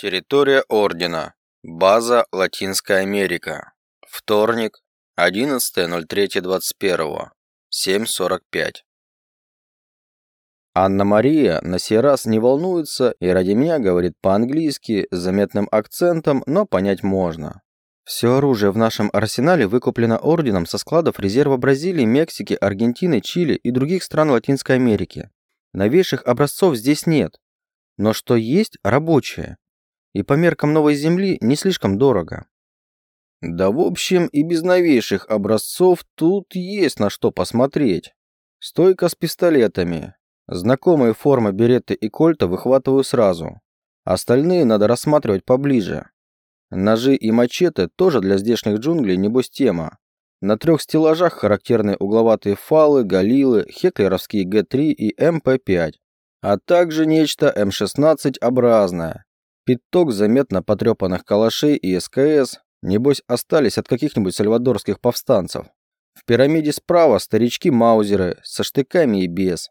Территория Ордена. База Латинская Америка. Вторник, 11.03.21. 7.45. Анна-Мария на сей раз не волнуется и ради меня говорит по-английски с заметным акцентом, но понять можно. Все оружие в нашем арсенале выкуплено орденом со складов резерва Бразилии, Мексики, Аргентины, Чили и других стран Латинской Америки. Новейших образцов здесь нет. Но что есть – рабочее и по меркам новой земли не слишком дорого. Да в общем и без новейших образцов тут есть на что посмотреть. Стойка с пистолетами. Знакомые формы беретты и кольта выхватываю сразу. Остальные надо рассматривать поближе. Ножи и мачете тоже для здешних джунглей небось тема. На трех стеллажах характерные угловатые фалы, галилы, хеклеровские Г3 и МП5, а также нечто М16-образное, Пяток заметно потрепанных калашей и СКС, небось, остались от каких-нибудь сальвадорских повстанцев. В пирамиде справа старички-маузеры со штыками и без.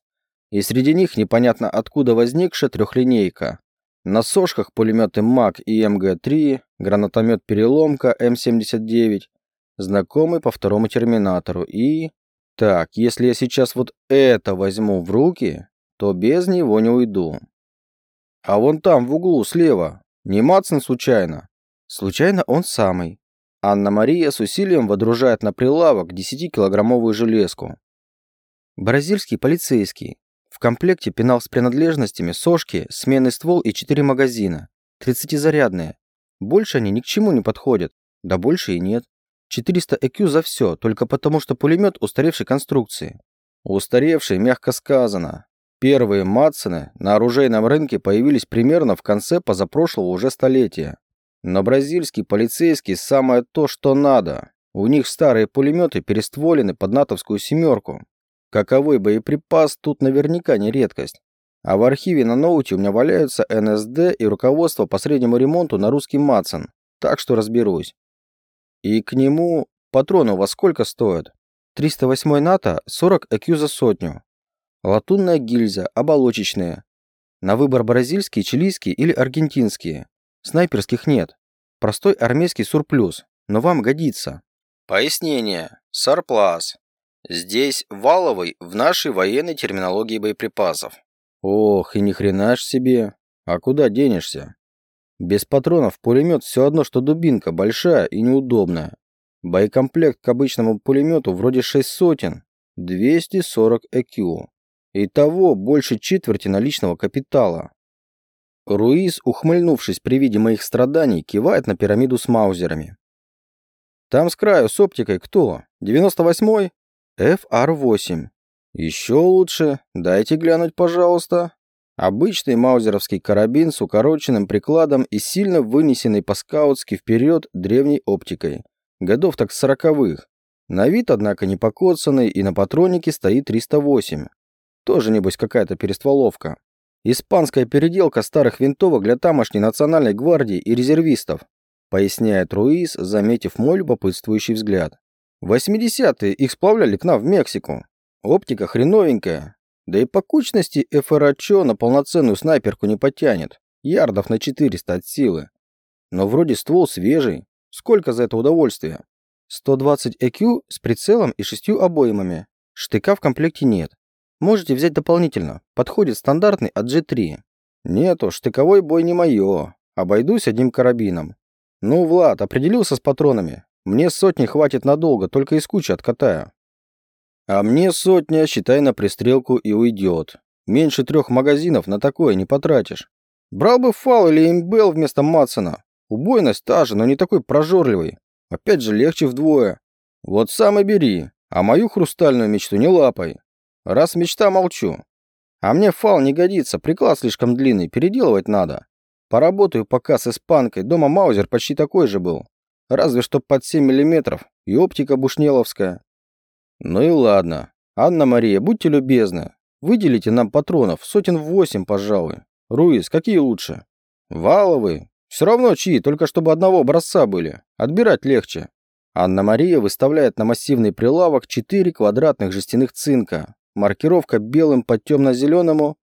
И среди них непонятно откуда возникшая трехлинейка. На сошках пулеметы МАК и МГ-3, гранатомет «Переломка» М-79, знакомый по второму терминатору и... Так, если я сейчас вот это возьму в руки, то без него не уйду. А вон там, в углу, слева. Не Матсон случайно? Случайно он самый. Анна-Мария с усилием водружает на прилавок 10-килограммовую железку. Бразильский полицейский. В комплекте пенал с принадлежностями, сошки, сменный ствол и 4 магазина. 30-зарядные. Больше они ни к чему не подходят. Да больше и нет. 400 ЭКЮ за все, только потому что пулемет устаревшей конструкции. Устаревший, мягко сказано. Первые Матсоны на оружейном рынке появились примерно в конце позапрошлого уже столетия. Но бразильский полицейский самое то, что надо. У них старые пулеметы перестволены под натовскую семерку. Каковой боеприпас тут наверняка не редкость. А в архиве на ноуте у меня валяются НСД и руководство по среднему ремонту на русский Матсон. Так что разберусь. И к нему патроны вас сколько стоят? 308 НАТО 40 ЭКЮ за сотню. Латунная гильза, оболочечные. На выбор бразильские, чилийские или аргентинские. Снайперских нет. Простой армейский сурплюс, но вам годится. Пояснение. Сарплас. Здесь валовый в нашей военной терминологии боеприпасов. Ох, и ни хрена ж себе. А куда денешься? Без патронов пулемет все одно, что дубинка, большая и неудобная. Боекомплект к обычному пулемету вроде 6 сотен, 240 ЭКЮ. Итого больше четверти наличного капитала. Руиз, ухмыльнувшись при виде моих страданий, кивает на пирамиду с маузерами. Там с краю с оптикой кто? 98-й? FR8. Еще лучше. Дайте глянуть, пожалуйста. Обычный маузеровский карабин с укороченным прикладом и сильно вынесенный по-скаутски вперед древней оптикой. Годов так сороковых. На вид, однако, не покоцанный, и на патронике стоит 308. Тоже, небось, какая-то перестволовка. Испанская переделка старых винтовок для тамошней национальной гвардии и резервистов, поясняет Руиз, заметив мой любопытствующий взгляд. В 80-е их сплавляли к нам в Мексику. Оптика хреновенькая. Да и по кучности ФРАЧО на полноценную снайперку не потянет. Ярдов на 400 от силы. Но вроде ствол свежий. Сколько за это удовольствие? 120 ЭКЮ с прицелом и шестью обоймами. Штыка в комплекте нет. Можете взять дополнительно. Подходит стандартный от G3. Нет уж, штыковой бой не мое. Обойдусь одним карабином. Ну, Влад, определился с патронами. Мне сотни хватит надолго, только из кучи откатаю. А мне сотня, считай, на пристрелку и уйдет. Меньше трех магазинов на такое не потратишь. Брал бы фал или имбел вместо Матсона. Убойность та же, но не такой прожорливый. Опять же, легче вдвое. Вот сам и бери, а мою хрустальную мечту не лапай. Раз мечта, молчу. А мне фал не годится, приклад слишком длинный, переделывать надо. Поработаю пока с испанкой, дома Маузер почти такой же был. Разве что под 7 миллиметров и оптика бушнеловская. Ну и ладно. Анна-Мария, будьте любезны. Выделите нам патронов, сотен восемь, пожалуй. Руис, какие лучше? Валовые. Все равно чьи, только чтобы одного образца были. Отбирать легче. Анна-Мария выставляет на массивный прилавок четыре квадратных жестяных цинка, Маркировка белым по темно-зеленому.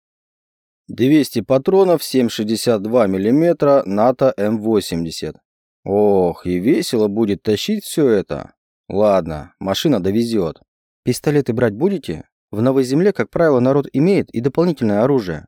200 патронов 7,62 мм НАТО М80. Ох, и весело будет тащить все это. Ладно, машина довезет. Пистолеты брать будете? В Новой Земле, как правило, народ имеет и дополнительное оружие.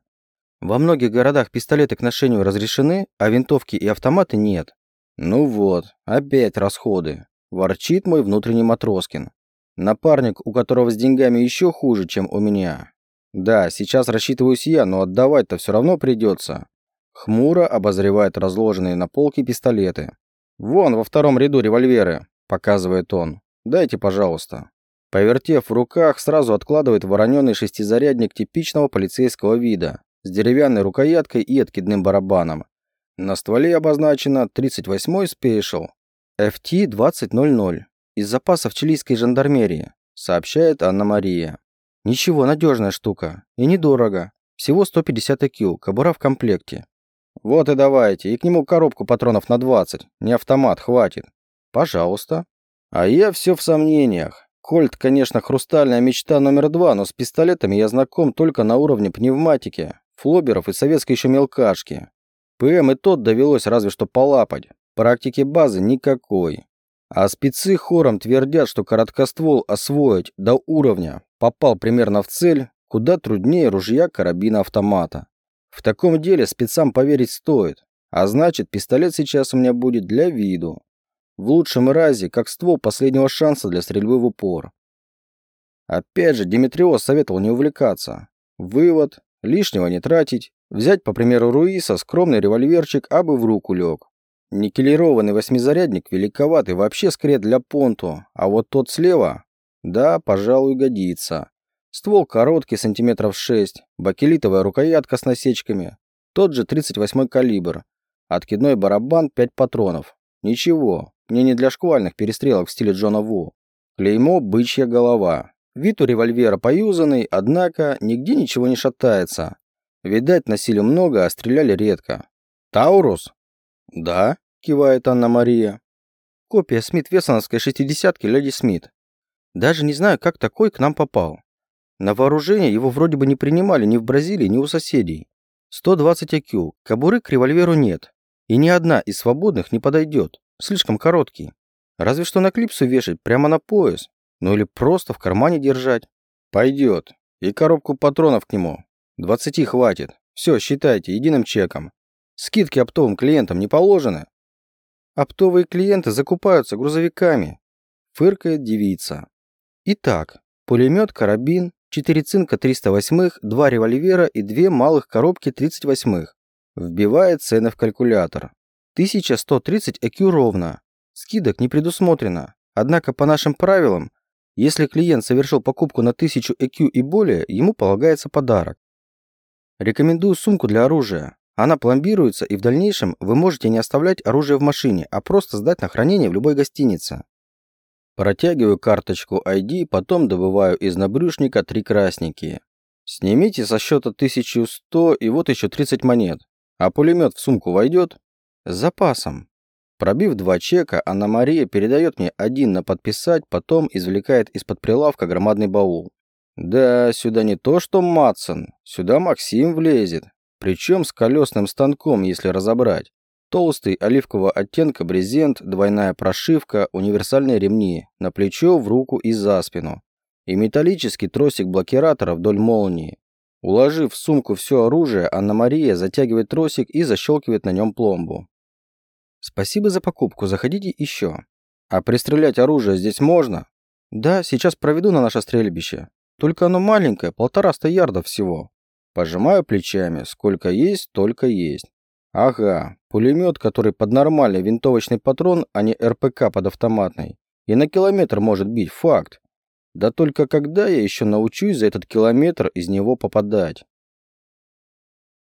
Во многих городах пистолеты к ношению разрешены, а винтовки и автоматы нет. Ну вот, опять расходы. Ворчит мой внутренний Матроскин. Напарник, у которого с деньгами еще хуже, чем у меня. Да, сейчас рассчитываюсь я, но отдавать-то все равно придется. Хмуро обозревает разложенные на полке пистолеты. «Вон, во втором ряду револьверы», – показывает он. «Дайте, пожалуйста». Повертев в руках, сразу откладывает вороненый шестизарядник типичного полицейского вида с деревянной рукояткой и откидным барабаном. На стволе обозначено 38-й спешл FT-2000 из запасов чилийской жандармерии, сообщает Анна-Мария. Ничего, надежная штука. И недорого. Всего 150 IQ, кобура в комплекте. Вот и давайте, и к нему коробку патронов на 20. Не автомат, хватит. Пожалуйста. А я все в сомнениях. Кольт, конечно, хрустальная мечта номер два, но с пистолетами я знаком только на уровне пневматики, флоберов и советской еще мелкашки. ПМ и тот довелось разве что полапать. Практики базы никакой. А спецы хором твердят, что короткоствол освоить до уровня попал примерно в цель, куда труднее ружья карабина автомата. В таком деле спецам поверить стоит, а значит пистолет сейчас у меня будет для виду. В лучшем разе, как ствол последнего шанса для стрельбы в упор. Опять же, Димитриос советовал не увлекаться. Вывод – лишнего не тратить. Взять, по примеру Руиса, скромный револьверчик, абы в руку лег. Никелированный восьмизарядник великоватый, вообще скорее для понту, а вот тот слева, да, пожалуй, годится. Ствол короткий, сантиметров 6, бакелитовая рукоятка с насечками, тот же 38 калибр, откидной барабан 5 патронов. Ничего, мне не для шквальных перестрелок в стиле Джона Ву. Клеймо «Бычья голова». Вид у револьвера поюзанный, однако нигде ничего не шатается. Видать, носили много, а стреляли редко. «Таурус?» «Да», – кивает Анна-Мария. «Копия Смит-Вессоновской шестидесятки Леди Смит. Даже не знаю, как такой к нам попал. На вооружение его вроде бы не принимали ни в Бразилии, ни у соседей. 120 IQ, кобуры к револьверу нет. И ни одна из свободных не подойдет. Слишком короткий. Разве что на клипсу вешать прямо на пояс. Ну или просто в кармане держать. Пойдет. И коробку патронов к нему. Двадцати хватит. Все, считайте, единым чеком. Скидки оптовым клиентам не положены. Оптовые клиенты закупаются грузовиками. Фыркает девица. Итак, пулемет, карабин, 4 цинка 308, два револьвера и две малых коробки 38. Вбивает цены в калькулятор. 1130 EQ ровно. Скидок не предусмотрено. Однако по нашим правилам, если клиент совершил покупку на 1000 EQ и более, ему полагается подарок. Рекомендую сумку для оружия. Она пломбируется, и в дальнейшем вы можете не оставлять оружие в машине, а просто сдать на хранение в любой гостинице. Протягиваю карточку ID, потом добываю из набрюшника три красненькие. Снимите со счета 1100 и вот еще 30 монет. А пулемет в сумку войдет? С запасом. Пробив два чека, Анна-Мария передает мне один на подписать, потом извлекает из-под прилавка громадный баул. Да, сюда не то что Матсон, сюда Максим влезет. Причем с колесным станком, если разобрать. Толстый оливкового оттенка брезент, двойная прошивка, универсальные ремни, на плечо, в руку и за спину. И металлический тросик блокиратора вдоль молнии. Уложив в сумку все оружие, Анна-Мария затягивает тросик и защелкивает на нем пломбу. Спасибо за покупку, заходите еще. А пристрелять оружие здесь можно? Да, сейчас проведу на наше стрельбище. Только оно маленькое, полтораста ярдов всего. Пожимаю плечами, сколько есть, только есть. Ага, пулемет, который под нормальный винтовочный патрон, а не РПК под автоматный. И на километр может бить, факт. Да только когда я еще научусь за этот километр из него попадать?